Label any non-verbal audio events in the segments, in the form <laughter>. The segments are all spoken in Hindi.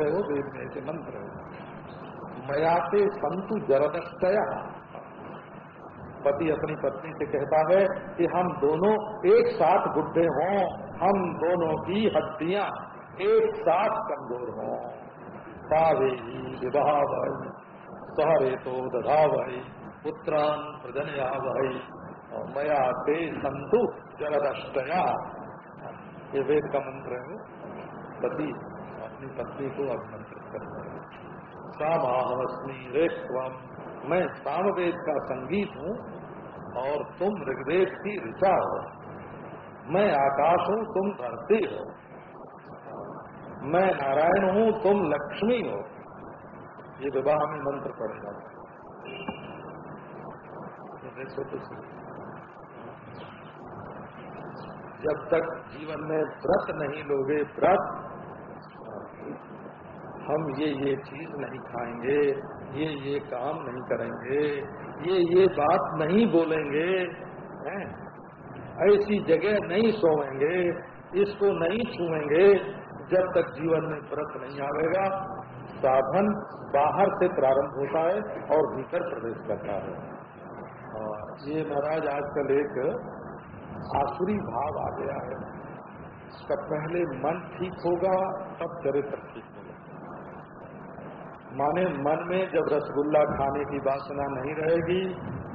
रहे हो वेद में ऐसे मंत्र है मया से संतु जरदस्तया पति अपनी पत्नी से कहता है कि हम दोनों एक साथ बुढ़े हों, हम दोनों की हड्डियाँ एक साथ कमज़ोर हों। पावे विवाह भाई सहरे तो दधा भाई पुत्रान प्रजनया भाई और मया ते संतु जरदष्टया ये वेद का मंत्र है पति अपनी पत्नी को अभिमंत्रित करता है। सामाहस्मी रेखवम मैं सामवेद का संगीत हूँ और तुम ऋग्वेद की ऋचा हो। मैं आकाश हूँ, तुम धरती हो। मैं नारायण हूँ, तुम लक्ष्मी हो। ये विवाह में मंत्र तो जब तक जीवन में व्रत नहीं लोगे, व्रत हम ये ये चीज़ नहीं खाएँगे, ये ये काम नहीं करेंगे, ये ये बात नहीं बोलेंगे, हैं? ऐसी जगह नहीं सोएँगे, इसको नहीं छुएँगे, जब तक जीवन में व्रत नहीं आवेगा। साधन बाहर से प्रारंभ होता है और भीतर प्रवेश करता है। और ये महाराज आजकल एक आसुरी भाव आ गया है। इसका पहले मन ठीक होगा, तब चरित्र ठीक होगा। माने मन में जब रसगुल्ला खाने की वासना नहीं रहेगी,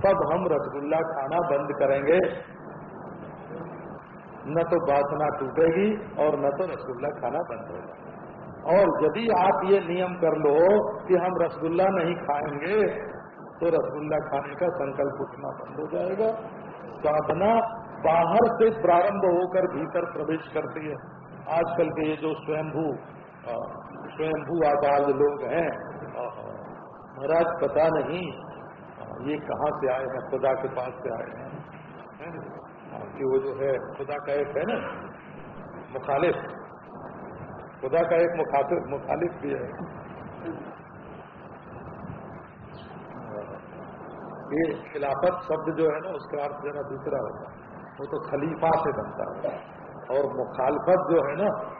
तब हम रसगुल्ला खाना बंद करेंगे। न तो वासना टूटेगी और न तो रसगुल्ला खाना बंद होगा। और यदि आप ये नियम कर लो कि हम रसगुल्ला नहीं खाएँगे तो रसगुल्ला खाने का संकल्प उठना बंद हो जाएगा। साधना बाहर से प्रारंभ होकर भीतर प्रवेश करती है। आजकल के ये जो स्वयंभू स्वयंभू आबाद लोग हैं। महाराज, पता नहीं, ये कहाँ से आए हैं, खुदा के पास से आए हैं। कि वो जो है, खुदा का एक है ना, मुखालिफ। खुदा का एक मुखालिफ मुखालिफ भी है। ये खिलाफत शब्द जो है ना, उसका अर्थ जरा दूसरा होता है। वो तो खलीफा से बनता है। और मुखालफत जो है ना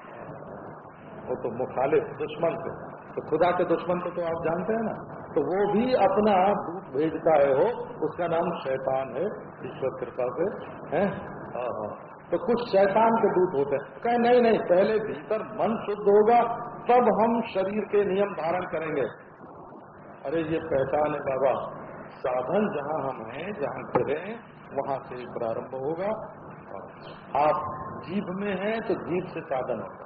वो तो मुखालिफ दुश्मन से तो खुदा के दुश्मन को तो आप जानते हैं ना? तो वो भी अपना दूध भेजता है हो उसका नाम शैतान है। ईश्वर कृपा से है? हाँ, हाँ। तो कुछ शैतान के दूत होते हैं। कहे नहीं नहीं पहले भीतर मन शुद्ध होगा तब हम शरीर के नियम धारण करेंगे। अरे ये पहचान है बाबा। साधन जहाँ हम हैं जहाँ गिरे वहाँ से प्रारंभ होगा। आप जीभ में हैं तो जीभ से साधन होगा।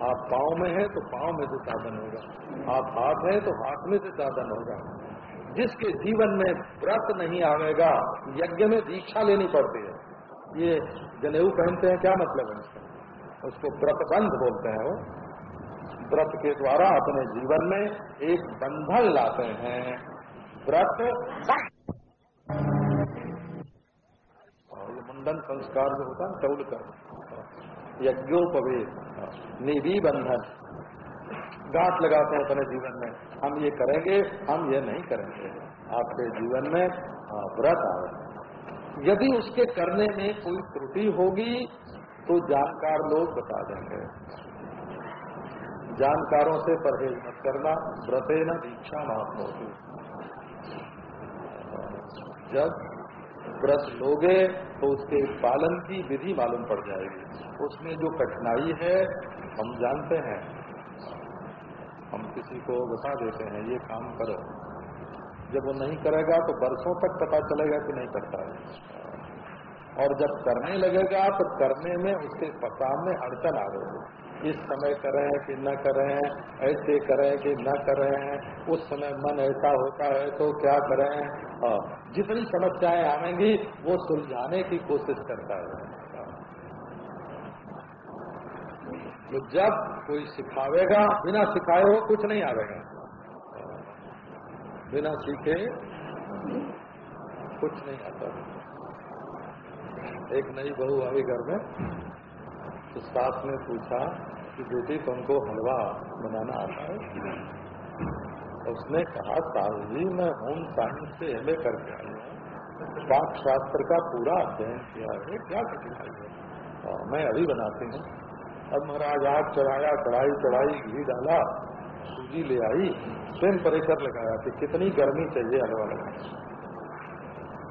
आप पाँव में हैं तो पाँव में से साधन होगा। आप हाथ हैं तो हाथ में से साधन होगा। जिसके जीवन में व्रत नहीं आवेगा यज्ञ में दीक्षा लेनी पड़ती है। ये जनेऊ पहनते हैं, क्या मतलब है इसका? उसको व्रतबंध बोलते हैं वो। व्रत के द्वारा अपने जीवन में एक बंधन लाते हैं। व्रत और मुंडन संस्कार जो होता है, चौल कर यज्ञोपवेद निधि बंधन गांठ लगाते हैं अपने जीवन में। हम ये करेंगे, हम ये नहीं करेंगे। आपके जीवन में व्रत आए यदि उसके करने में कोई त्रुटि होगी तो जानकार लोग बता देंगे। जानकारों से परहेज मत करना। व्रते न दीक्षा माफ़ होगी जब व्रत लोगे तो उसके पालन की विधि मालूम पड़ जाएगी। उसमें जो कठिनाई है हम जानते हैं। हम किसी को बता देते हैं ये काम करो। जब वो नहीं करेगा तो बरसों तक पता चलेगा कि नहीं करता है। और जब करने लगेगा तो करने में उसके सामने अड़चन आ रही इस समय करें कि न करें ऐसे करें कि न करें उस समय मन ऐसा होता है तो क्या करें? हाँ, जितनी समस्याएँ आएँगी वो सुलझाने की कोशिश करता है। तो जब कोई सिखावेगा, बिना सिखाए हो कुछ नहीं आवेगा। बिना सीखे कुछ नहीं आता। एक नई बहू आई घर में तो सास ने पूछा कि बेटी, तुमको हलवा बनाना आता है? उसने कहा सास जी मैं होम साइंस से एम करके आई हूँ। पाक शास्त्र का पूरा अध्ययन किया है, क्या कठिनाई है? मैं अभी बनाती हूँ। अब महाराज आग चढ़ाया, कढ़ाई चढ़ाई, घी डाला, सूजी ले आई टेम्परेचर लगाया कि कितनी गर्मी चाहिए हलवा लगाने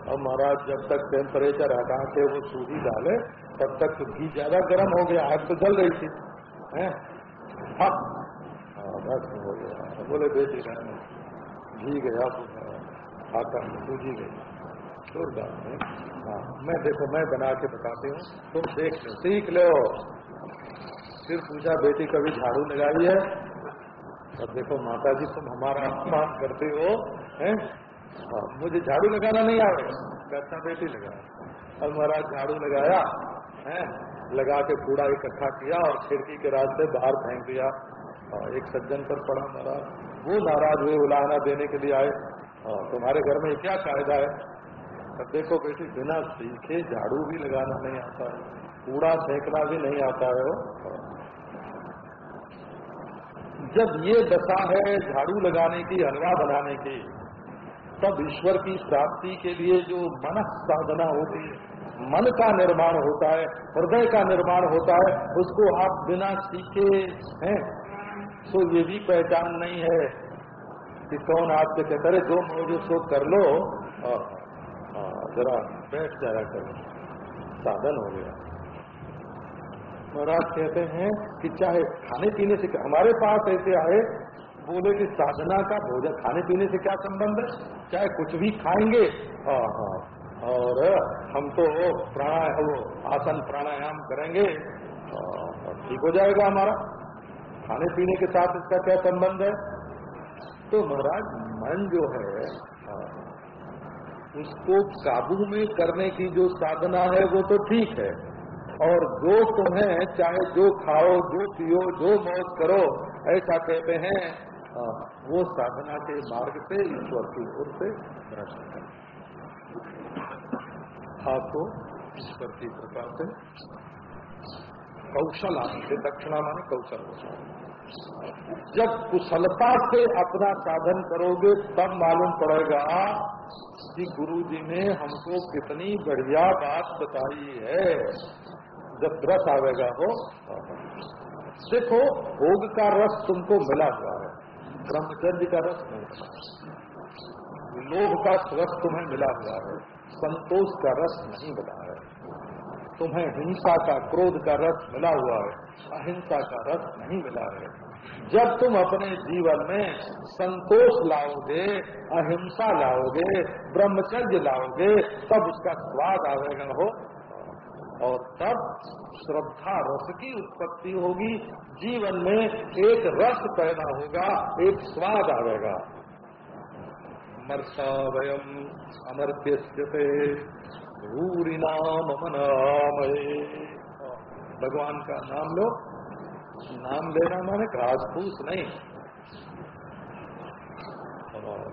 अब महाराज जब तक टेम्परेचर हटा के वो सूजी डाले, तब तक तो घी ज़्यादा गर्म हो गया, आग तो जल रही थी, हैं? हाँ। बस हो गया। बोले, बेटी घी गया आटा सूजी गई। जोरदार, है? हाँ मैं देखो, मैं बना के बताती हूँ, तुम देख लो, सीख लो। फिर पूछा बेटी कभी झाड़ू लगाई है? अब देखो माता जी तुम हमारा अपमान करते हो हैं? हाँ, मुझे झाड़ू लगाना नहीं आएगा कहता बेटी लगा अब महाराज झाड़ू लगाया है? लगा के कूड़ा इकट्ठा किया और खिड़की के रास्ते बाहर फेंक दिया। हाँ, एक सज्जन पर पड़ा महाराज। वो नाराज़ हुए उलाहना देने के लिए आए। हाँ, तुम्हारे घर में क्या कायदा है? अब देखो बेटी बिना सीखे झाड़ू भी लगाना नहीं आता है कूड़ा फेंकना भी नहीं आता है। वो जब ये दशा है झाड़ू लगाने की, हलवा बनाने की, तब ईश्वर की प्राप्ति के लिए जो मन साधना होती है, मन का निर्माण होता है, हृदय का निर्माण होता है, उसको आप बिना सीखे हैं तो ये भी पहचान नहीं है कि कौन आपसे कहते अरे जो मुझे सो कर लो। जरा बैठ जाया करो। साधन हो गया। महाराज कहते हैं कि चाहे खाने पीने से हमारे पास ऐसे आए, बोले कि साधना का भोजन, खाने पीने से क्या संबंध है? चाहे कुछ भी खाएँगे हाँ हाँ और हम तो प्राणायाम वो आसन प्राणायाम करेंगे ठीक हो जाएगा हमारा। खाने पीने के साथ इसका क्या संबंध है? तो महाराज, मन जो है उसको काबू में करने की जो साधना है, वो तो ठीक है। और जो तुम्हें चाहे जो खाओ, जो पियो, जो मौज करो, ऐसा कहते हैं वो साधना के मार्ग से ईश्वर की ओर से भ्रष्ट है आपको ईश्वर की कृपा से कौशल आपसे दक्षिणा माने कौशल जब कुशलता से अपना साधन करोगे, तब मालूम पड़ेगा कि गुरु जी ने हमको कितनी बढ़िया बात बताई है। जब रस आवेगा हो। देखो भोग का रस तुमको मिला हुआ है। ब्रह्मचर्य का रस नहीं लोभ का रस तुम्हें मिला हुआ है। संतोष का रस नहीं मिला है। तुम्हें हिंसा का, क्रोध का रस मिला हुआ है। अहिंसा का रस नहीं मिला है। जब तुम अपने जीवन में संतोष लाओगे, अहिंसा लाओगे, ब्रह्मचर्य लाओगे, तब उसका स्वाद आवेगा, हो। और तब श्रद्धा रस की उत्पत्ति होगी। जीवन में एक रस पैदा होगा, एक स्वाद आएगा। मर्षा वयम अमर्त्यस्यते, भूरी नाम मनामये भगवान का नाम लो, नाम लेना माने घास नहीं।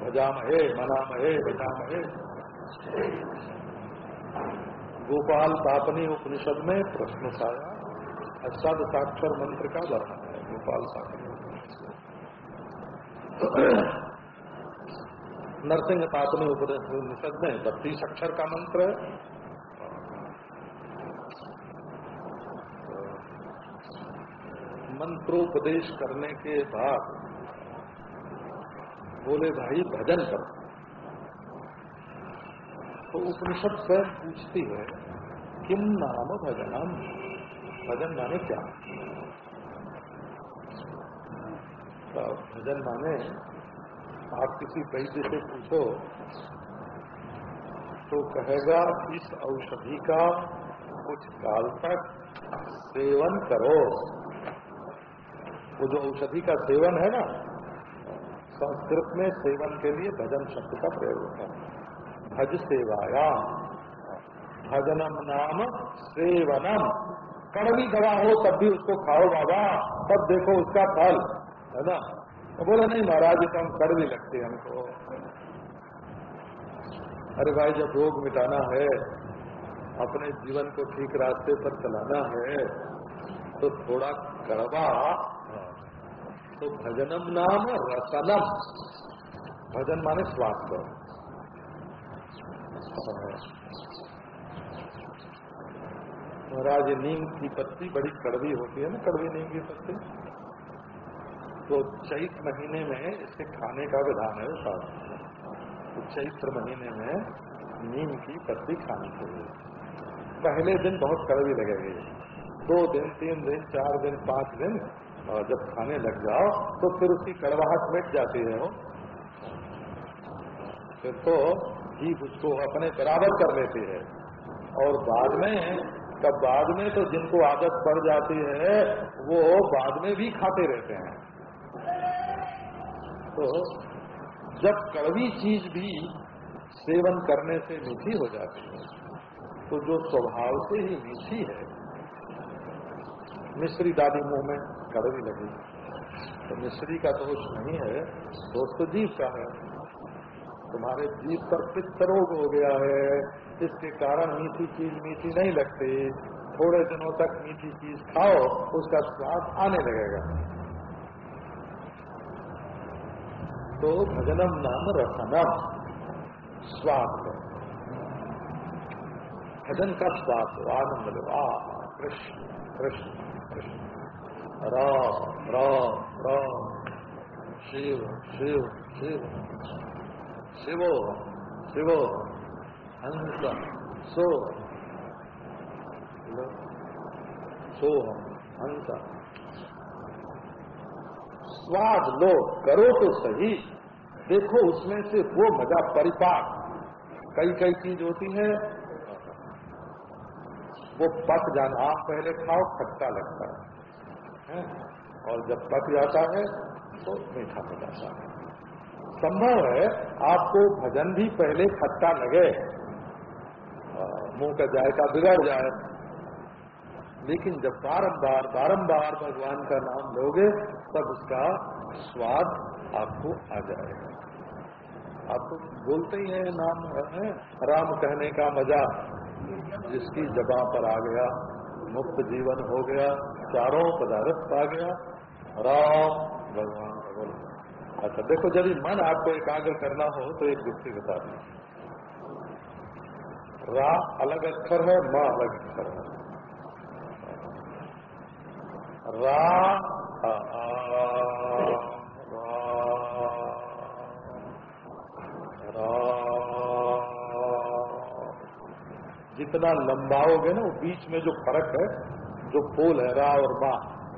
भजामहे, मनामहे, भजामहे। गोपाल तापनी उपनिषद में प्रश्न उठाया, अष्टाद साक्षर मंत्र का वर्णन है, गोपाल तापनी नरसिंह तापनी उपनिषद में बत्तीस अक्षर का मंत्र है। मंत्रोपदेश करने के बाद बोले, भाई, भजन करो। तो उपनिषद स्वयं पूछती है, किम नाम भजनम? भजन माने क्या? तो भजन माने, आप किसी वैद्य से पूछो तो कहेगा, इस औषधि का कुछ काल तक सेवन करो। वो जो औषधि का सेवन है ना, संस्कृत में सेवन के लिए भजन शब्द का प्रयोग होता है। भज सेवायाम भजनम नाम सेवनम। कड़वी दवा हो, तब भी उसको खाओ बाबा। तब देखो उसका फल, है ना? तो बोले, नहीं महाराज तो हम कड़वी लगते हमको। अरे भाई, जब रोग मिटाना है, अपने जीवन को ठीक रास्ते पर चलाना है तो थोड़ा कड़वा तो भजनम नाम रसनम। भजन माने स्वास्थ्य। महाराज नीम की पत्ती बड़ी कड़वी होती है ना, कड़वी नीम की पत्ती? तो चैत महीने में इसे खाने का विधान है शास्त्र तो चैत्र महीने में नीम की पत्ती खानी चाहिए। पहले दिन बहुत कड़वी लगेगी। दो दिन, तीन दिन, चार दिन, पाँच दिन, और जब खाने लग जाओ तो फिर उसकी कड़वाहट मिट जाती है वो। फिर तो जीव उसको अपने बराबर कर लेते हैं। और बाद में, तब बाद में तो जिनको आदत पड़ जाती है, वो बाद में भी खाते रहते हैं। तो जब कड़वी चीज़ भी सेवन करने से मीठी हो जाती है तो जो स्वभाव से ही मीठी है, मिश्री दादी मुँह में कड़वी लगी। तो मिश्री का दोष नहीं है दोष तो जीव का है। तुम्हारे जीव पर पित्त रोग हो गया है। इसके कारण मीठी चीज़ मीठी नहीं लगती। थोड़े दिनों तक मीठी चीज़ खाओ, उसका स्वाद आने लगेगा। तो भजनम नाम रसनम, स्वाद भजन का स्वाद आनंद लो। आ, कृष्ण कृष्ण कृष्ण। राम राम राम। शिव शिव शिव। शिवो शिवो हंस सो सो हंस स्वाद लो, करो तो सही। देखो उसमें से वो मज़ा परिपाक। कई कई चीज़ होती है। वो पक जाना, आप पहले खाओ, खट्टा लगता है? और जब पक जाता है तो मीठा हो जाता है। संभव है आपको भजन भी पहले खट्टा लगे। मुँह का जायका बिगड़ जाए। लेकिन जब बारंबार बारंबार भगवान का नाम लोगे, तब उसका स्वाद आपको आ जाएगा। आप तो बोलते ही हैं, नाम है। राम कहने का मज़ा जिसकी जबा पर आ गया, मुक्त जीवन हो गया, चारों पदार्थ आ गया। राम भगवान बोल अच्छा देखो यदि मन आपको एकाग्र करना हो तो एक गुस्ती बता दी रा अलग अक्षर है म अलग अक्षर है। रा आ, जितना लंबाओगे ना वो बीच में जो फ़र्क है जो पोल है रा और मा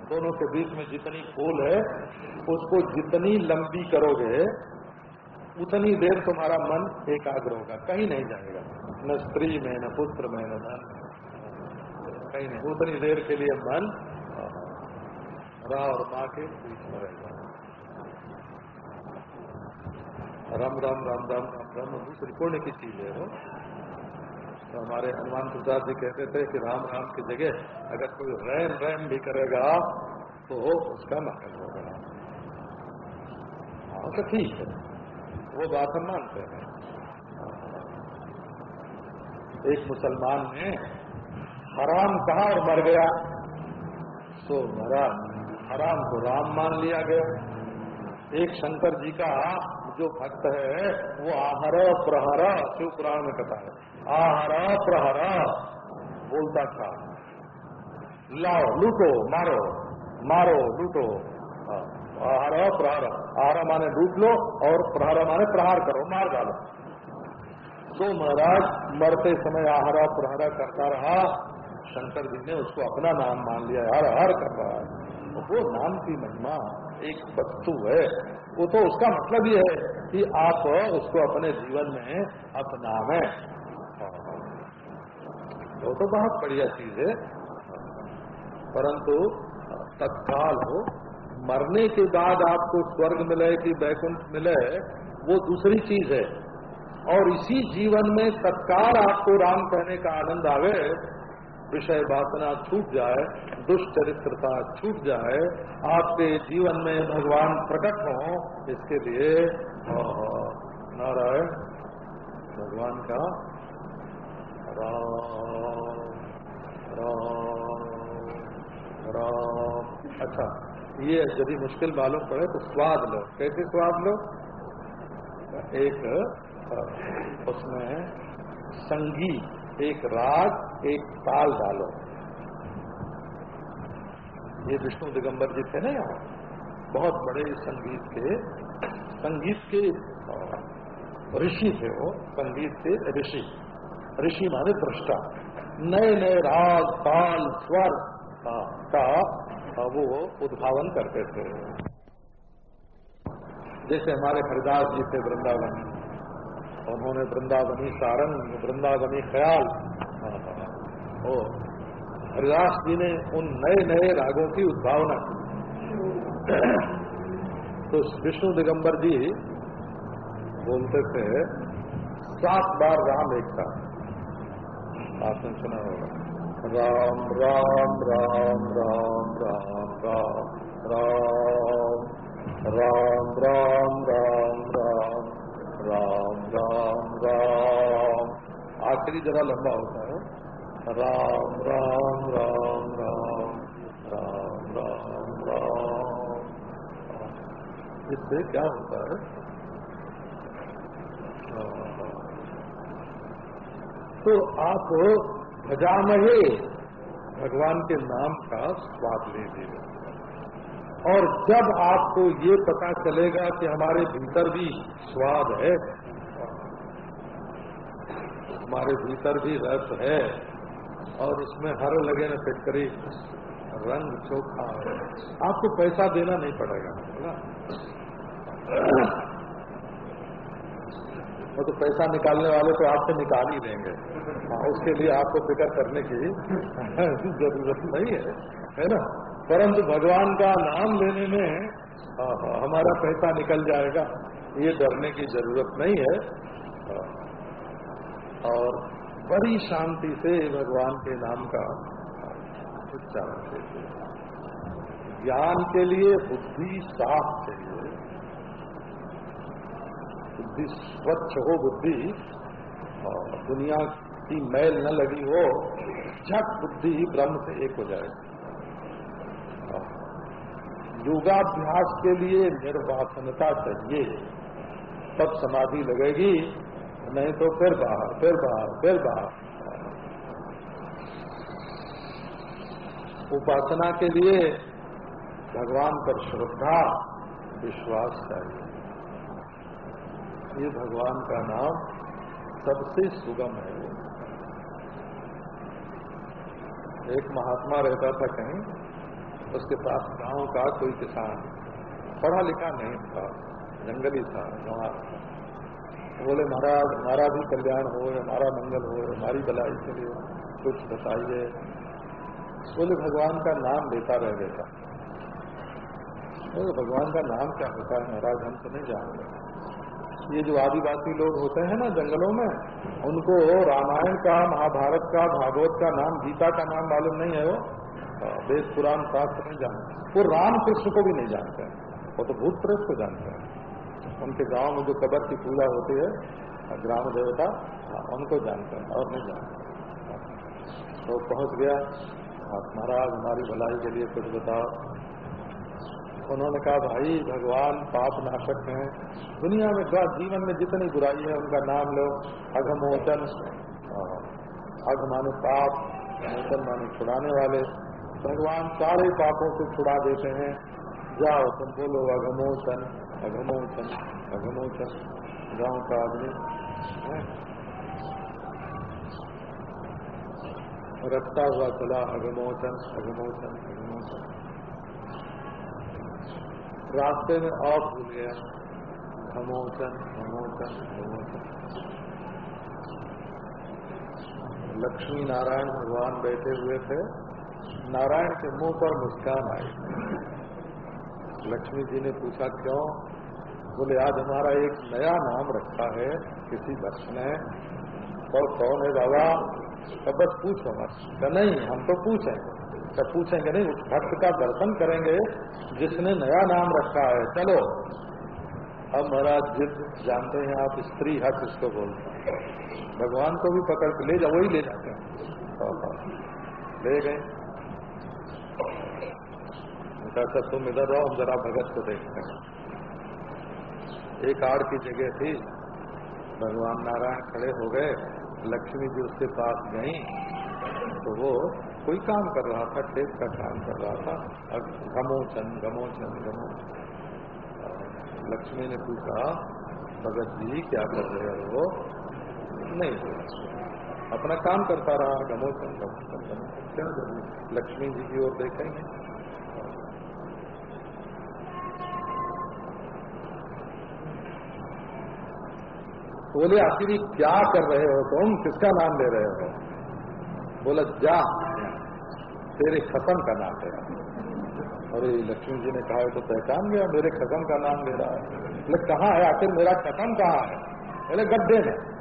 दोनों के बीच में जितनी पोल है, उसको जितनी लंबी करोगे, उतनी देर तुम्हारा मन एकाग्र होगा। कहीं नहीं जाएगा। न स्त्री में, न पुत्र में, न धन कहीं नहीं। उतनी देर के लिए मन रा और माँ के बीच में रहेगा। रम, राम राम राम राम राम। दूसरी पुण्य की चीज़ है वो। तो हमारे हनुमान प्रसाद जी कहते थे कि राम राम की जगह अगर कोई रैम रैम भी करेगा तो उसका मंगल होगा। हाँ तो ठीक है। वो बात हम मानते हैं। एक मुसलमान ने हराम कहा और मर गया। तो मरा, हराम को राम मान लिया गया। एक शंकर जी का जो भक्त है, वो आहर प्रहरा शिव पुराण में कथा है। आहरा, प्रहरा, बोलता था। लाओ, लूटो, मारो मारो, लूटो। आहार, प्रहार। आहारा माने लूट लो और प्रहार माने प्रहार करो, मार डालो। तो महाराज, मरते समय आहारा, प्रहारा करता रहा। शंकर जी ने उसको अपना नाम मान लिया, हर हर कर रहा है। तो वो नाम की महिमा एक वस्तु है। वो तो उसका मतलब ये है कि आप उसको अपने जीवन में अपनावे। वो तो बहुत बढ़िया चीज़ है। परंतु, तत्काल हो, मरने के बाद आपको स्वर्ग मिले कि वैकुंठ मिले, वो दूसरी चीज़ है। और इसी जीवन में तत्काल आपको राम कहने का आनंद आवे, विषय वासना छूट जाए, दुष्चरित्रता छूट जाए, आपके जीवन में भगवान प्रकट हो, इसके लिए नारायण, भगवान का राम राम राम अच्छा ये यदि मुश्किल मालूम पड़े तो स्वाद लो। कैसे स्वाद लो? एक, उसमें संगीत एक राग, एक ताल डालो। ये विष्णु दिगंबर जी थे ना यहाँ? बहुत बड़े संगीत के संगीत के ऋषि थे वो, संगीत के ऋषि। ऋषि माने दृष्टा। नए नए राग, ताल, स्वर का वो उद्भावन करते थे। जैसे हमारे हरिदास जी थे वृंदावन उन्होंने वृंदावनी सारंग, वृंदावनी ख्याल ओ हरिदास जी ने उन नए नए रागों की उद्भावना की। <clears throat> तो विष्णु दिगंबर जी बोलते थे, सात बार राम एक साथ आपने सुना होगा। राम राम राम राम राम राम राम राम राम राम राम राम राम राम आखिरी जरा लंबा होता है राम राम राम राम राम राम राम इससे क्या होता है तो आप भजामहे भगवान के नाम का स्वाद ले लीजिए और जब आपको ये पता चलेगा कि हमारे भीतर भी स्वाद है, हमारे भीतर भी रस है, और उसमें हर लगे न फिटकरी रंग चोखा है, आपको पैसा देना नहीं पड़ेगा ना? वो तो पैसा निकालने वाले तो आपसे निकाल ही देंगे। हाँ, उसके लिए आपको फ़िक्र करने की <laughs> ज़रूरत नहीं है है ना? परंतु भगवान का नाम लेने में हमारा पैसा निकल जाएगा ये डरने की ज़रूरत नहीं है। और बड़ी शांति से भगवान के नाम का उच्चारण ज्ञान के लिए बुद्धि साफ़ चाहिए बुद्धि, स्वच्छ हो बुद्धि, और दुनिया की मैल न लगी हो, झट बुद्धि ही ब्रह्म से एक हो जाएगी योगाभ्यास के लिए निर्वासनता चाहिए, तब समाधि लगेगी, नहीं तो फिर बाहर फिर बाहर फिर बाहर। उपासना के लिए भगवान पर श्रद्धा, विश्वास चाहिए। ये भगवान का नाम सबसे सुगम है। एक महात्मा रहता था कहीं, उसके पास गाँव का कोई किसान, पढ़ा लिखा नहीं था, जंगली था गंवार बोले, महाराज, हमारा भी कल्याण हो, हमारा मंगल हो, हमारी भलाई के लिए कुछ बताइए। बोले, भगवान का नाम लेता रह गया बोले, भगवान का नाम क्या होता है, महाराज, हम तो नहीं जानते। ये जो आदिवासी लोग होते हैं ना जंगलों में, उनको रामायण का, महाभारत का, भागवत का नाम, गीता का नाम मालूम नहीं है वो। वेद, पुराण, शास्त्र नहीं जानते। वो राम कृष्ण को भी नहीं जानते हैं। वो तो भूत प्रेत को जानते हैं। उनके गाँव में जो कबर की पूजा होती है, ग्राम देवता उनको जानते हैं और नहीं जानते तो पहुँच गया। महाराज, हमारी भलाई के लिए कुछ बताओ। उन्होंने कहा, भाई, भगवान पाप नाशक हैं। दुनिया में जीवन में जितनी बुराई है, उनका नाम लो। अघमोचन अघ माने पाप, मोचन माने छुड़ाने वाले। भगवान सारे पापों से छुड़ा देते हैं। जाओ, तुम बोलो, अघमोचन अघमोचन अघमोचन। गाँव का आदमी रखता हुआ चला, अघमोचन अघमोचन अघमोचन। रास्ते में और भूल गया। घमोचन घमोचन घमोचन। लक्ष्मी नारायण भगवान बैठे हुए थे। नारायण के मुँह पर मुस्कान आई। लक्ष्मी जी ने पूछा, क्यों? बोले, आज हमारा एक नया नाम रखा है, किसी भक्त ने और कौन है बाबा तब बस पूछो मत। नहीं हम तो पूछेंगे। तो पूछेंगे, नहीं उस भक्त का दर्शन करेंगे, जिसने नया नाम रखा है। चलो, अब महाराज जिद जानते हैं आप, स्त्री हक इसको बोलते हैं? भगवान को भी पकड़ के ले जाओ, वही ले जाते हैं। ले गए। कहता तुम इधर रहो हम जरा भगत को देखते हैं। एक आड़ की जगह थी, भगवान नारायण खड़े हो गए। लक्ष्मी जी उसके पास गई तो वो कोई काम कर रहा था, खेत का काम कर रहा था। अब गमोचन गमोचन घमोचन लक्ष्मी ने पूछा, भगत जी, क्या कर रहे हो? नहीं अपना काम करता रहा घमोचन घमोचन क्या ज़रूरी लक्ष्मी जी की ओर देखेंगे। बोले, आखिर क्या कर रहे हो तुम? किसका नाम ले रहे हो? बोला, जा तेरे खत्म का नाम ले रहा अरे, लक्ष्मी जी ने कहा तो पहचान गया, मेरे खत्म का नाम ले रहा है। बोले, कहाँ है? आखिर मेरा खत्म कहाँ है? बोले, गड्ढे में।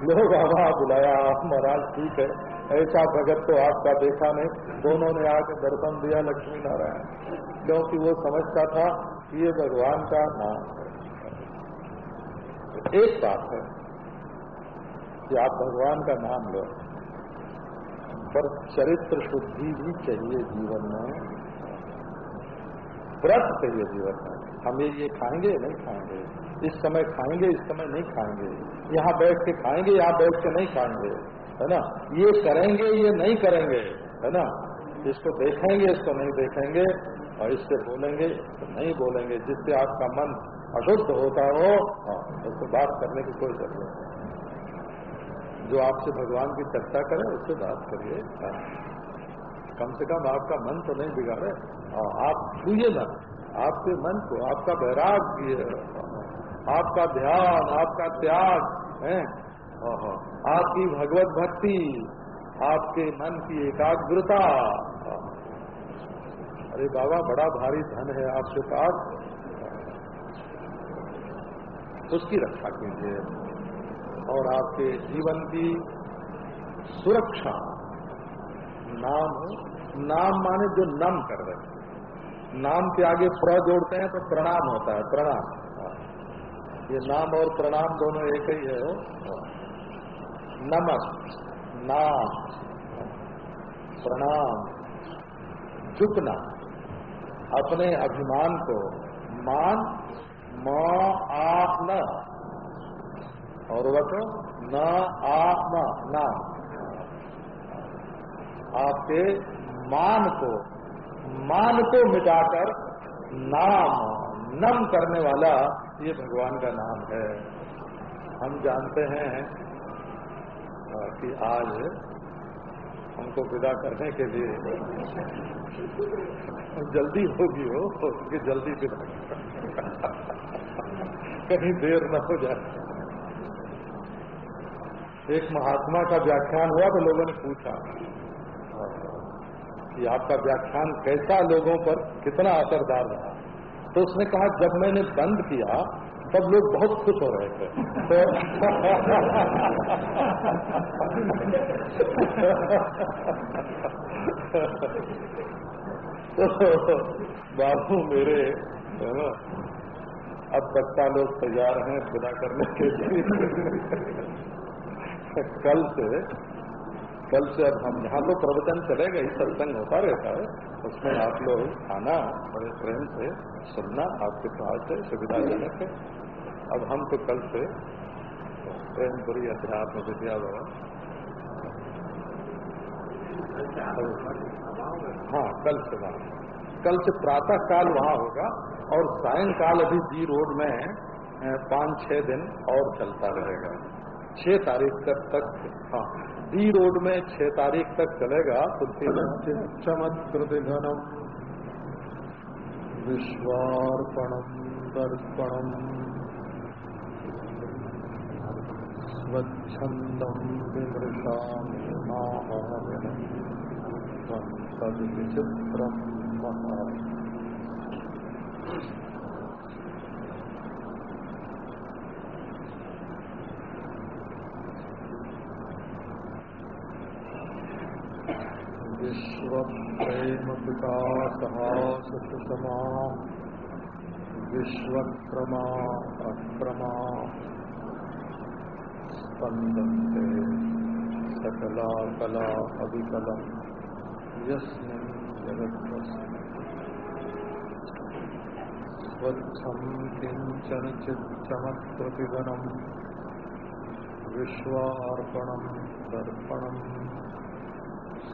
लोग आवा बुलाया आप महाराज, ठीक है। ऐसा भगत तो आपका देखा नहीं। दोनों ने आकर दर्शन दिया लक्ष्मी नारायण क्योंकि वो समझता था कि ये भगवान का नाम है। एक बात है कि आप भगवान का नाम लो। पर चरित्र शुद्धि भी चाहिए जीवन में। व्रत चाहिए जीवन में। हम ये ये खाएँगे, नहीं खाएँगे? इस समय खाएँगे, इस समय नहीं खाएँगे? यहाँ बैठ के खाएँगे, यहाँ बैठ के नहीं खाएँगे? है ना? ये करेंगे, ये नहीं करेंगे? है ना? इसको देखेंगे, इसको नहीं देखेंगे और इससे बोलेंगे तो नहीं बोलेंगे। जिससे आपका मन अशुद्ध होता हो उसको उससे बात करने की कोई ज़रूरत नहीं। जो आपसे भगवान की चर्चा करे उससे बात करिए। हाँ। कम से कम आपका मन तो नहीं बिगाड़े। और आप छूए ना। आपके मन को आपका बैराग वैराग्य आपका ध्यान आपका त्याग है हाँ, आपकी भगवत भक्ति आपके मन की एकाग्रता। अरे बाबा बड़ा भारी धन है आपके पास। उसकी रक्षा कीजिए। और आपके जीवन की सुरक्षा, नाम नाम माने जो नम कर रहे नाम के आगे प्र जोड़ते हैं तो प्रणाम होता है, प्रणाम। ये नाम और प्रणाम दोनों एक ही है नमक नाम प्रणाम झुकना अपने अभिमान को मान, म आप न। और वह न आप न। आपके मान को मान को मिटाकर नाम, नम करने वाला ये भगवान का नाम है। हम जानते हैं कि आज हमको विदा करने के लिए जल्दी होगी हो कि जल्दी विदा। <laughs> कहीं देर न हो जाए। एक महात्मा का व्याख्यान हुआ तो लोगों ने पूछा कि आपका व्याख्यान कैसा लोगों पर कितना असरदार रहा? तो उसने कहा, जब मैंने बंद किया, तब लोग बहुत खुश हो रहे थे। तो <laughs> बाबू मेरे, है ना, अब बच्चा लोग तैयार हैं विदा करने के लिए। कल से कल से अब हम, यहाँ तो प्रवचन चलेगा ही सत्संग होता रहता है। उसमें आप लोग आना बड़े प्रेम से सुनना, आपके पास से सुविधाजनक है। अब हम तो कल से प्रेमपुरी अध्यात्म विद्या भवन हाँ कल से वहाँ। कल से प्रातः काल वहाँ होगा, और सायंकाल अभी जी रोड में पाँच छह दिन और चलता रहेगा। छह तारीख तक तक हाँ डी रोड में छह तारीख तक चलेगा तो चमत्कृति घनम विश्वार्पणम दर्पणम स्वच्छंदम विमृषा विचित्रम महा विश्वप्रेमपितासहासुषमा विश्वक्रमा अक्रमा स्पन्दन्ते सकला कला अविकलम् यस्मिन् जगत्वस्ति स्वच्छम् किञ्चन चिच्चमत्प्रतिगणम् विश्वार्पणम् दर्पणम्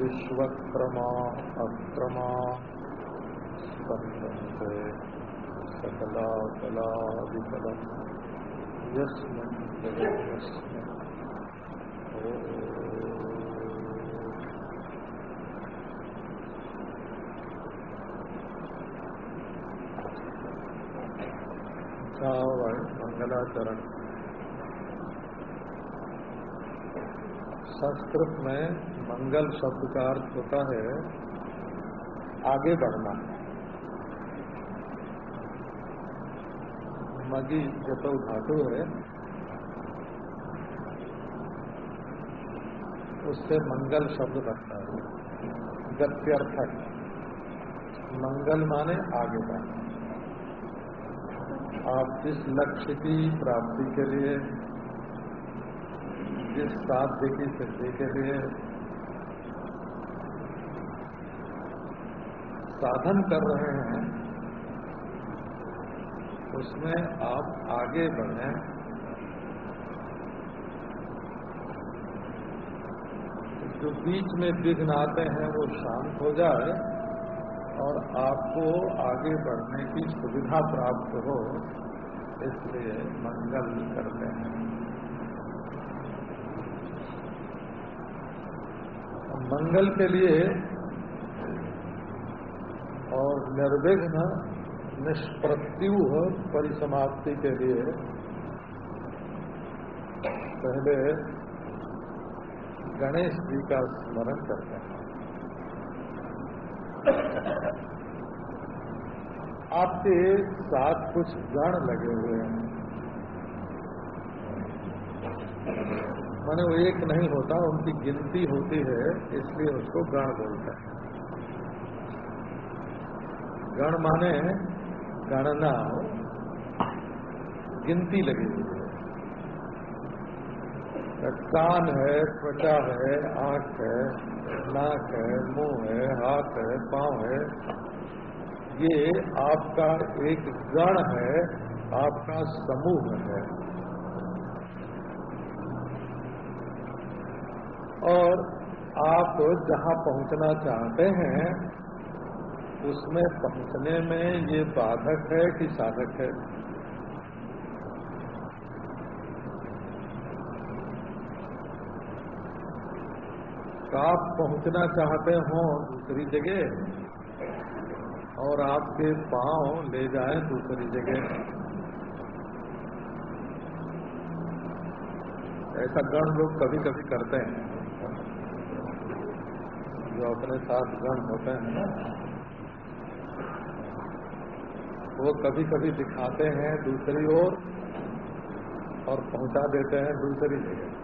విశ్వక్రమా అక్రమా స్పర్శంతే సకలాకలాదికలం యస్మిన్ జగస్మిన్ మంగళాచరణ संस्कृत में मंगल शब्द का अर्थ होता है, आगे बढ़ना। मगी जतो धातु है उससे मंगल शब्द बनता है। गत्यर्थक मंगल माने आगे बढ़ना। आप जिस लक्ष्य की प्राप्ति के लिए जिस साध्य की सिद्धि के लिए साधन कर रहे हैं, उसमें आप आगे बढ़े। जो बीच में विघ्न आते हैं, वो शांत हो जाए और आपको आगे बढ़ने की सुविधा प्राप्त हो, इसलिए मंगल करते हैं। मंगल के लिए और निर्विघ्न, निष्प्रत्युह परिसमाप्ति के लिए पहले गणेश जी का स्मरण करते हैं। आपके साथ कुछ गण लगे हुए हैं। माने वो एक नहीं होता, उनकी गिनती होती है, इसलिए उसको गण बोलते हैं। गण माने गणना, गिनती लगी हुई है। कान है, त्वचा है, आँख है, नाक है, मुँह है, हाथ है, पाँव है, ये आपका एक गण है, आपका समूह है और आप जहाँ पहुँचना चाहते हैं, उसमें पहुँचने में ये बाधक है कि साधक है? आप पहुँचना चाहते हो दूसरी जगह और आपके पाँव ले जाए दूसरी जगह। ऐसा गण लोग कभी कभी करते हैं। जो अपने साथ गण होते हैं ना वो कभी कभी दिखाते हैं दूसरी ओर और, पहुँचा देते हैं दूसरी जगह।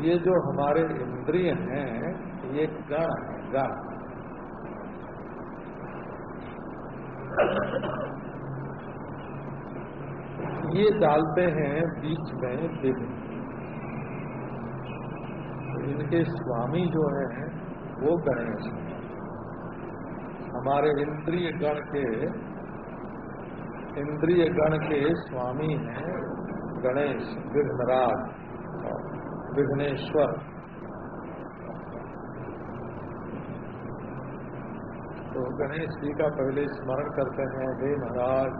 ये जो हमारे इंद्रिय हैं ये गण है? गण ये डालते हैं बीच में विघ्न इनके स्वामी जो है, वो गणेश हमारे इंद्रिय गण के इंद्रिय गण के स्वामी हैं गणेश, विघ्नराज विघ्नेश्वर। तो गणेश जी का पहले स्मरण करते हैं, हे महाराज।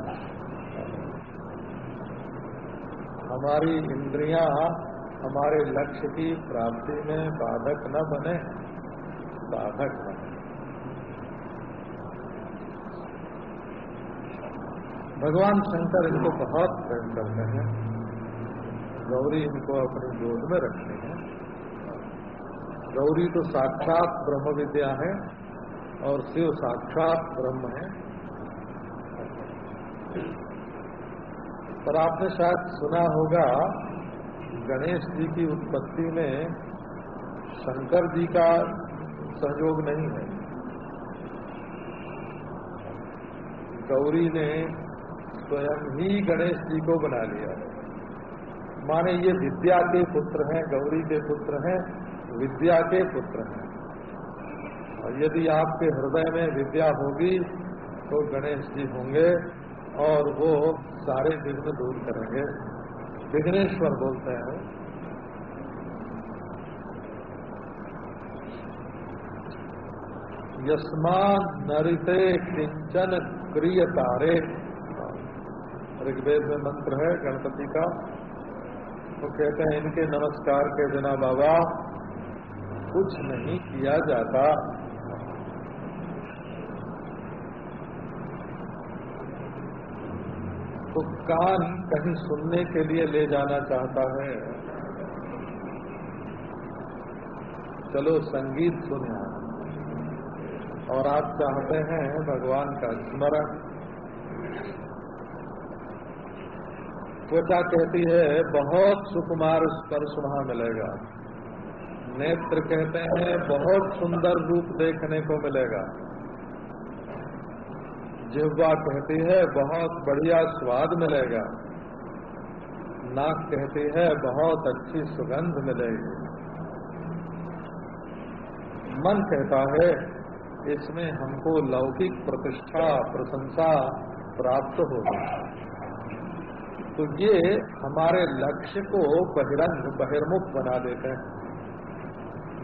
हमारी इंद्रियाँ हमारे लक्ष्य की प्राप्ति में बाधक न बने, बाधक बने। भगवान शंकर इनको बहुत प्रेम करते हैं। गौरी इनको अपनी गोद में रखते हैं। गौरी तो साक्षात ब्रह्म विद्या है और शिव साक्षात ब्रह्म है। पर आपने शायद सुना होगा गणेश जी की उत्पत्ति में शंकर जी का सहयोग नहीं है। गौरी ने स्वयं ही गणेश जी को बना लिया। है माने ये विद्या के पुत्र हैं, गौरी के पुत्र हैं, विद्या के पुत्र हैं। और यदि आपके हृदय में विद्या होगी तो गणेश जी होंगे और वो सारे विघ्न दूर करेंगे। विघ्नेश्वर बोलते हैं। यस्मान नरिते किंचन क्रिय तारे ऋग्वेद में मंत्र है, गणपति का। तो कहते हैं, इनके नमस्कार के बिना बाबा कुछ नहीं किया जाता। तो कान कहीं सुनने के लिए ले जाना चाहता है। चलो संगीत सुने और आप चाहते हैं भगवान का स्मरण। त्वचा कहती है, बहुत सुकुमार स्पर्श वहाँ मिलेगा। नेत्र कहते हैं, बहुत सुंदर रूप देखने को मिलेगा। जिह्वा कहती है, बहुत बढ़िया स्वाद मिलेगा। नाक कहती है, बहुत अच्छी सुगंध मिलेगी। मन कहता है, इसमें हमको लौकिक प्रतिष्ठा, प्रशंसा प्राप्त होगी। तो ये हमारे लक्ष्य को बहिरंग, बहिर्मुख बना देते हैं।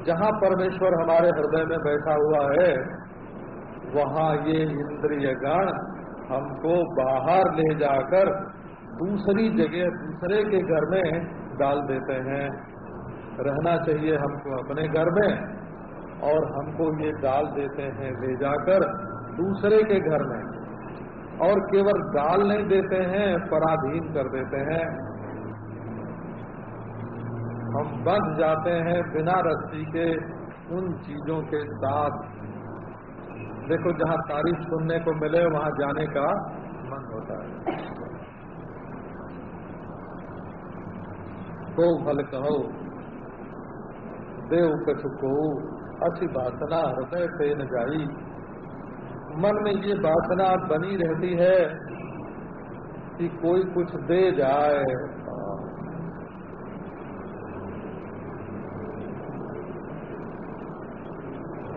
जहाँ परमेश्वर हमारे हृदय में बैठा हुआ है वहाँ ये इंद्रिय गण हमको बाहर ले जाकर दूसरी जगह, दूसरे के घर में डाल देते हैं। रहना चाहिए हमको अपने घर में और हमको ये डाल देते हैं ले जाकर दूसरे के घर में। और केवल डाल नहीं देते हैं, पराधीन कर देते हैं। हम बंध जाते हैं बिना रस्सी के उन चीज़ों के साथ। देखो जहाँ तारीफ़ सुनने को मिले, वहाँ जाने का मन होता है। को फल कहो, देव कछु को अच्छी वासना हृदय से न जाई। मन में ये वासना बनी रहती है कि कोई कुछ दे जाए।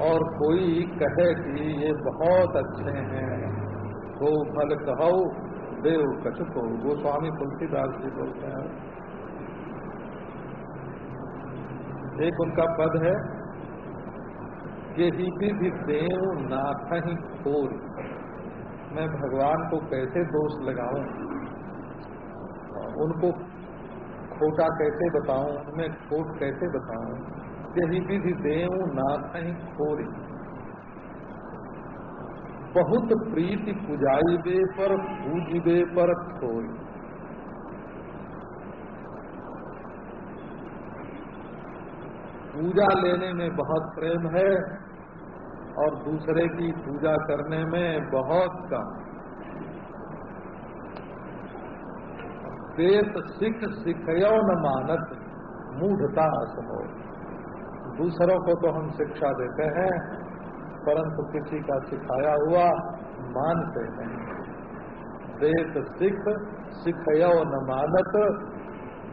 और कोई कहे कि ये बहुत अच्छे हैं। वो फल कहो, देव कछुको गोस्वामी तुलसीदास जी बोलते हैं। एक उनका पद है यही भी देव नाथ ही खोर। मैं भगवान को कैसे दोष लगाऊँ? उनको खोटा कैसे बताऊँ? उनमें खोट कैसे बताऊँ? यही विधि देव नाथ ही खोरी। बहुत प्रीति पुजाई दे पर, पूज दे पर खोरी। पूजा लेने में बहुत प्रेम है और दूसरे की पूजा करने में बहुत कम। वेद सिख सिखयो न मानत, मूढ़ता असमो दूसरों को तो हम शिक्षा देते हैं, परंतु किसी का सिखाया हुआ मानते नहीं। वेद सिख सिखयो न मानत,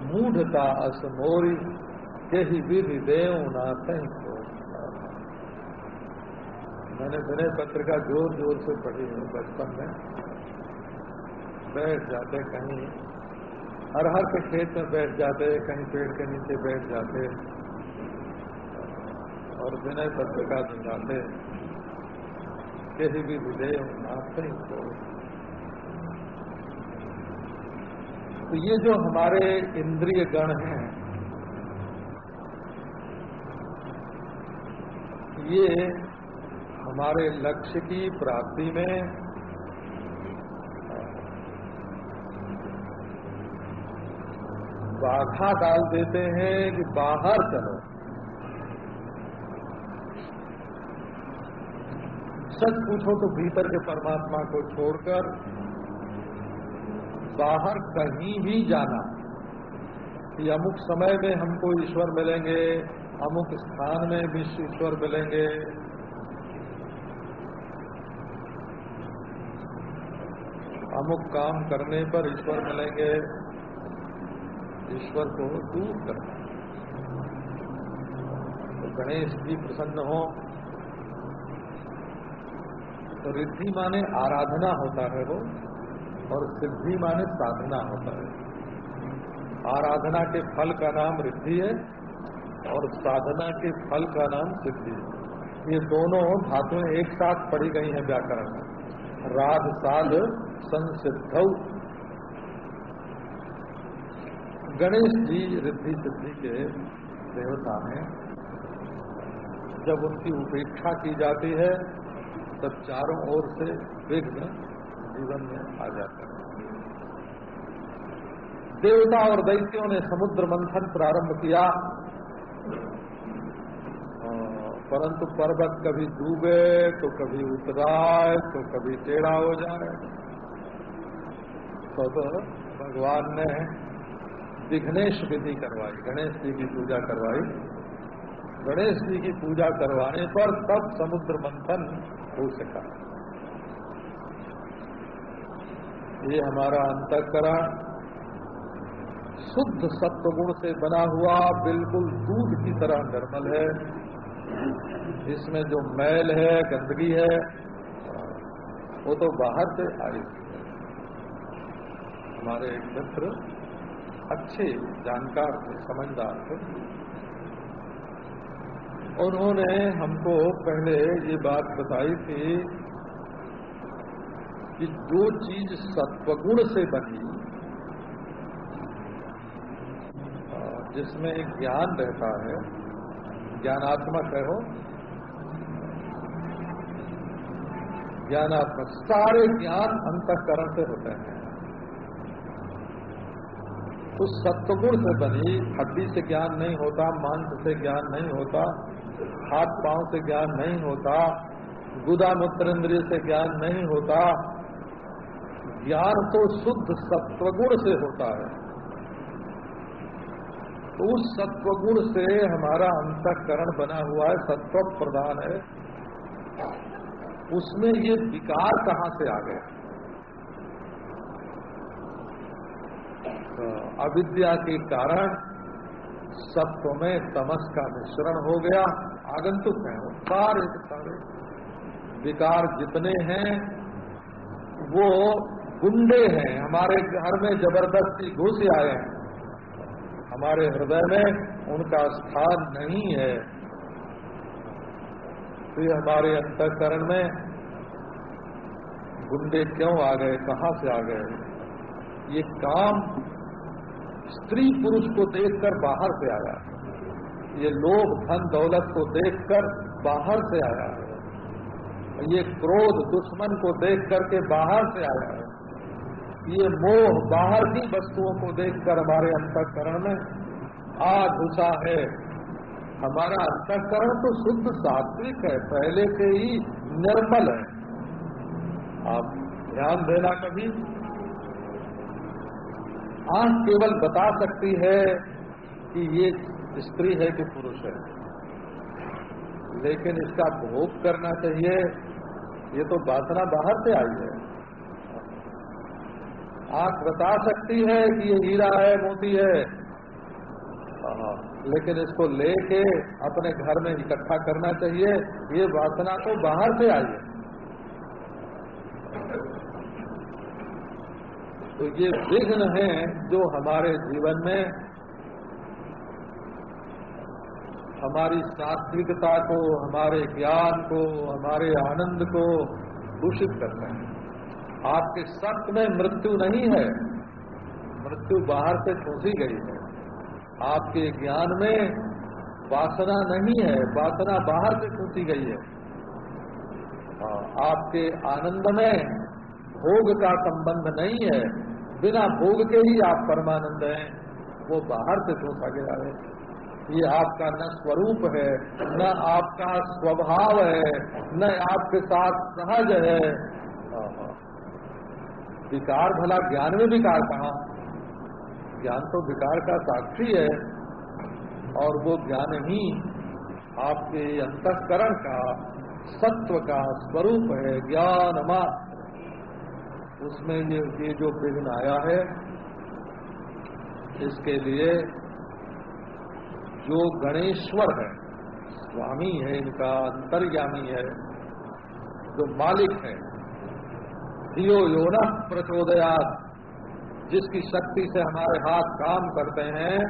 मूढ़ता असमोरी यही विधि देव नाथ मैंने विनय पत्रिका ज़ोर ज़ोर से पढ़ी है बचपन में। बैठ जाते कहीं हर हर के खेत में बैठ जाते, कहीं पेड़ के नीचे बैठ जाते। और विनय पत्रिका दिखाते कहीं भी विधेय आते तो। तो ये जो हमारे इंद्रिय गण हैं, ये हमारे लक्ष्य की प्राप्ति में, बाधा डाल देते हैं कि बाहर चलो। सच पूछो तो भीतर के परमात्मा को छोड़कर बाहर कहीं भी जाना। कि अमुक समय में हमको ईश्वर मिलेंगे, अमुक स्थान में विश्व ईश्वर मिलेंगे। अमुक काम करने पर ईश्वर मिलेंगे, ईश्वर को दूर करना। तो गणेश जी प्रसन्न हो। तो रिद्धि माने आराधना होता है वो, और सिद्धि माने साधना होता है। आराधना के फल का नाम रिद्धि है, और साधना के फल का नाम सिद्धि है। ये दोनों धातुएँ एक साथ पढ़ी गई हैं व्याकरण में। राध साध संसिद्ध। गणेश जी रिद्धि सिद्धि के देवता हैं। जब उनकी उपेक्षा की जाती है तब चारों ओर से विघ्न जीवन में आ जाता है। देवता और दैत्यों ने समुद्र मंथन प्रारंभ किया। परंतु पर्वत कभी डूबे तो कभी उतराए तो कभी टेढ़ा हो जाए। तो, तो भगवान ने विघ्नेश विधि करवाई गणेश जी की पूजा करवाई। गणेश जी की पूजा करवाने पर तब समुद्र मंथन हो सका ये हमारा अंतकरण शुद्ध सत्वगुण से बना हुआ, बिल्कुल दूध की तरह निर्मल है। इसमें जो मैल है, गंदगी है, वो तो बाहर से आई हमारे एक मित्र अच्छे जानकार थे, समझदार थे। उन्होंने हमको पहले ये बात बताई थी कि जो चीज़ सत्वगुण से बनी जिसमें एक ज्ञान रहता है, ज्ञानात्मक है हो ज्ञानात्मक सारे ज्ञान अंतकरण से होते हैं। उस सत्वगुण से बनी, हड्डी से ज्ञान नहीं होता, मांस से ज्ञान नहीं होता, हाथ पाँव से ज्ञान नहीं होता गुदा मूत्र इंद्रिय से ज्ञान नहीं होता, ज्ञान तो शुद्ध सत्वगुण से होता है। तो उस सत्वगुण से हमारा अंतकरण बना हुआ है, सत्व प्रधान है। उसमें ये विकार कहाँ से आ गए तो अविद्या के कारण सत्व में तमस का मिश्रण हो गया। आगंतुक है सारे सारे। विकार जितने हैं, वो गुंडे हैं। हमारे घर में ज़बरदस्ती घुस आए हैं। हमारे हृदय में उनका स्थान नहीं है। तो ये हमारे अंतकरण में गुंडे क्यों आ गए? कहाँ से आ गए? ये काम स्त्री पुरुष को देखकर बाहर से आया। है ये लोभ, धन, दौलत को देखकर बाहर से आया। है ये क्रोध, दुश्मन को देख करके बाहर से आया। है ये मोह, बाहर की वस्तुओं को देखकर हमारे अंतकरण में आ घुसा है। हमारा अंतकरण तो शुद्ध सात्विक है, पहले से ही निर्मल है। आप ध्यान देना कभी आँख केवल बता सकती है कि ये स्त्री है कि पुरुष है। लेकिन इसका भोग करना चाहिए। ये तो वासना बाहर से आई है। आँख बता सकती है कि ये हीरा है, मोती है। लेकिन इसको लेके अपने घर में इकट्ठा करना चाहिए। ये वासना तो बाहर से आई है। तो ये विघ्न है जो हमारे जीवन में हमारी सात्विकता को, हमारे ज्ञान को, हमारे आनंद को दूषित करते हैं। आपके सत्य में मृत्यु नहीं है, मृत्यु बाहर से ठूसी गई है। आपके ज्ञान में वासना नहीं है, वासना बाहर से ठूसी गई है, आपके आनंद में भोग का संबंध नहीं है बिना भोग के ही आप परमानंद हैं। वो बाहर से सोचा गया है। ये आपका न स्वरूप है, न आपका स्वभाव है, न आपके साथ सहज है। विकार भला ज्ञान में विकार कहा? ज्ञान तो विकार का साक्षी है, और वो ज्ञान ही आपके अंतकरण का, सत्व का स्वरूप है, ज्ञान मात्र। उसमें ये, ये जो विघ्न आया है इसके लिए जो गणेश्वर है स्वामी है इनका अंतर्यामी है जो मालिक है धियो योना प्रचोदयात। जिसकी शक्ति से हमारे हाथ काम करते हैं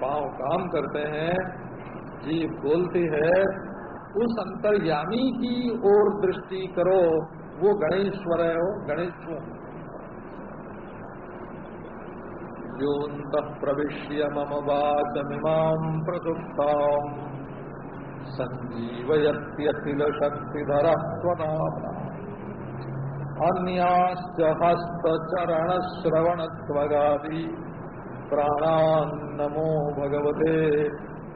पाँव काम करते हैं जीव बोलती है उस अंतर्यामी की ओर दृष्टि करो। वो गणेश्वर है वो गणेश्वर योऽन्तः प्रविश्य मम वाचमिमाम् प्रसुप्ताम् सञ्जीवयत्यखिलशक्तिधरः स्वनाम्ना अन्याश्च हस्तचरणश्रवणत्वगादि प्राणान्नमो भगवते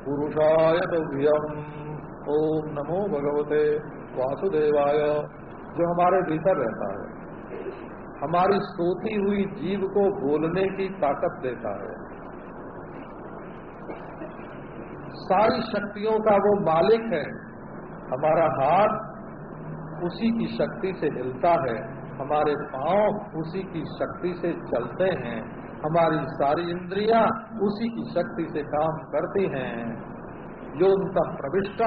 पुरुषाय तुभ्यम्। ॐ नमो भगवते वासुदेवाय जो हमारे भीतर रहता है। हमारी सोती हुई जीव को बोलने की ताकत देता है। सारी शक्तियों का वो मालिक है। हमारा हाथ उसी की शक्ति से हिलता है। हमारे पाँव उसी की शक्ति से चलते हैं। हमारी सारी इंद्रियाँ उसी की शक्ति से काम करती हैं। योनता प्रविष्ट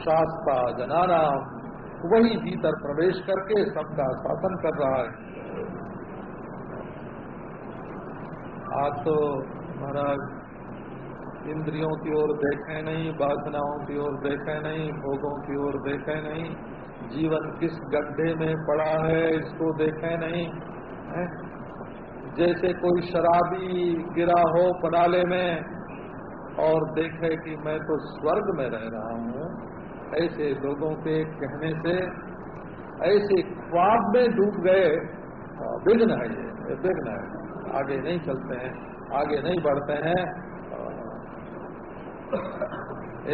शास्ता जनाना वही भीतर प्रवेश करके सबका शासन कर रहा है आज तो महाराज, इंद्रियों की ओर देखे नहीं, वासनाओं की ओर देखे नहीं, भोगों की ओर देखे नहीं, जीवन किस गड्ढे में पड़ा है इसको देखे नहीं, है? जैसे कोई शराबी गिरा हो पनाले में और देखे कि मैं तो स्वर्ग में रह रहा हूँ ऐसे लोगों के कहने से, ऐसे ख्वाब में डूब गए विघ्न है ये, विघ्न है। आगे नहीं चलते हैं, आगे नहीं बढ़ते हैं।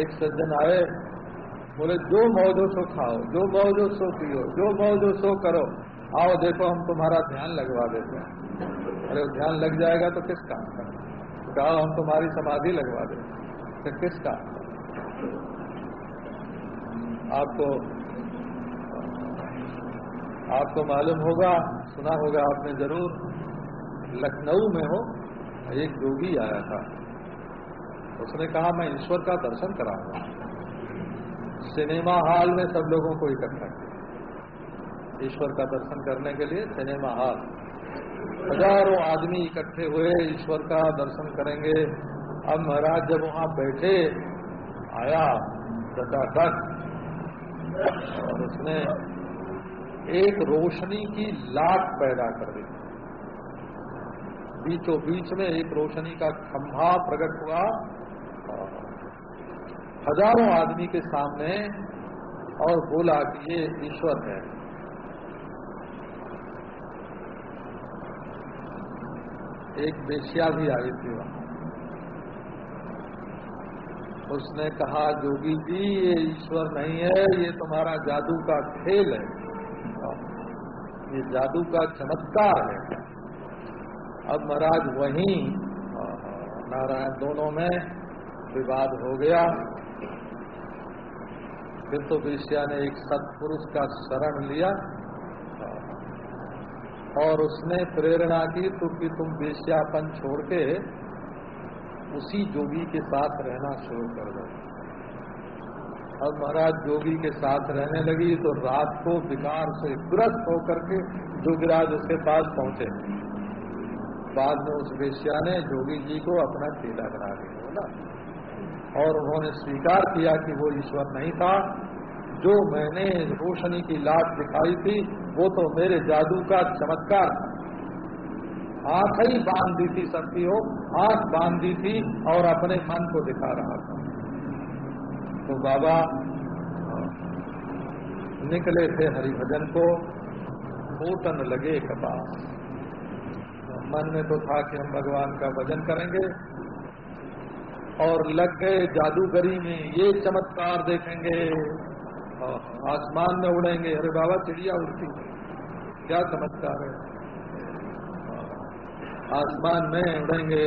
एक सज्जन आए, बोले जो मौजो सो खाओ जो मौजो सो पियो जो मौजो सो करो। आओ, देखो, हम तुम्हारा ध्यान लगवा देते हैं। अरे ध्यान लग जाएगा तो किस काम का कहा हम तुम्हारी समाधि लगवा देते तो किस काम आपको आपको मालूम होगा, सुना होगा आपने ज़रूर, लखनऊ में हो, एक योगी आया था। उसने कहा, मैं ईश्वर का दर्शन कराऊँगा। सिनेमा हॉल में सब लोगों को इकट्ठा किया। ईश्वर का दर्शन करने के लिए सिनेमा हॉल। हज़ारों आदमी इकट्ठे हुए, ईश्वर का दर्शन करेंगे। अब महाराज जब वहाँ बैठे, आया चटाचट और उसने एक रोशनी की लाट पैदा कर दी। बीचों बीच में एक रोशनी का खंभा प्रकट हुआ हज़ारों आदमी के सामने और बोला कि ये ईश्वर है। एक बेशिया भी आई थी वहाँ। उसने कहा, जोगी जी, ये ईश्वर नहीं है, ये तुम्हारा जादू का खेल है। ये जादू का चमत्कार है। अब महाराज वहीं, नारायण दोनों में विवाद हो गया। फिर तो विषया ने एक सत्पुरुष का शरण लिया। और उसने प्रेरणा की तो कि तुम वेश्यापन छोड़ के उसी जोगी के साथ रहना शुरू कर दो। अब महाराज जोगी के साथ रहने लगी तो रात को विकार से ग्रस्त होकर के जोगीराज उसके पास पहुँचे। बाद में उस वेश्या ने जोगी जी को अपना चेला बना दिया, बोला। और उन्होंने स्वीकार किया कि वो ईश्वर नहीं था। जो मैंने रोशनी की लाट दिखाई थी, वो तो मेरे जादू का चमत्कार आँख ही बाँध दी थी सबकी हो आँख बाँध दी थी और अपने मन को दिखा रहा था। तो बाबा निकले थे हरिभजन को मोटन लगे कपास। मन में तो था कि हम भगवान का भजन करेंगे। और लग गए जादूगरी में, ये चमत्कार देखेंगे। आसमान में उड़ेंगे, अरे बाबा चिड़िया उड़ती क्या चमत्कार है। आसमान में उड़ेंगे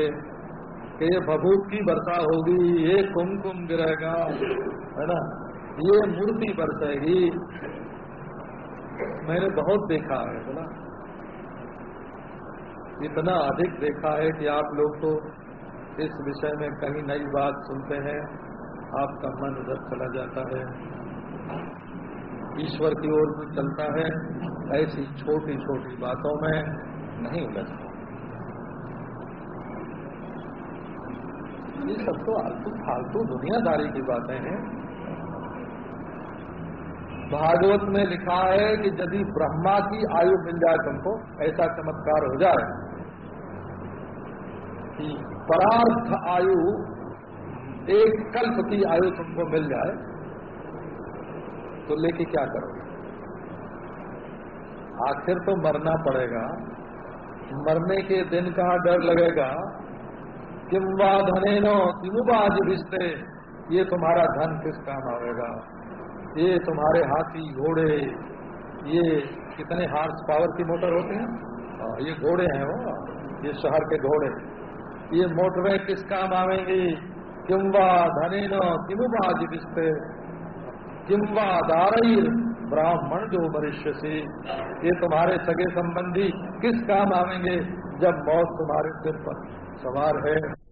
कि ये भभूत की वर्षा होगी, ये कुमकुम गिरेगा, है ना? ये मूर्ति बरसेगी। मैंने बहुत देखा है बोला इतना अधिक देखा है कि आप लोग तो इस विषय में कहीं नई बात सुनते हैं, आपका मन उधर चला जाता है। ईश्वर की ओर भी चलता है, ऐसी छोटी छोटी बातों में नहीं उलझता ये सब तो आलतू फालतू दुनियादारी की बातें हैं। भागवत में लिखा है कि यदि ब्रह्मा की आयु मिल जाए तुमको, ऐसा चमत्कार हो जाए। कि परार्थ आयु, एक कल्प की आयु तुमको मिल जाए तो लेके क्या करोगे? आखिर तो मरना पड़ेगा। मरने के दिन का डर लगेगा? किम्बा धने नो तिमुबाज रिश्ते ये तुम्हारा धन किस काम आएगा ये तुम्हारे हाथी घोड़े ये कितने हार्स पावर की मोटर होते हैं? हाँ, ये घोड़े हैं वो ये शहर के घोड़े। ये मोटरें किस काम आवेंगी? धने नो रिश्ते किम्बा दारईर ब्राह्मण जो मनुष्य से ये तुम्हारे सगे संबंधी किस काम आवेंगे? जब मौत तुम्हारे सिर पर। सवार है।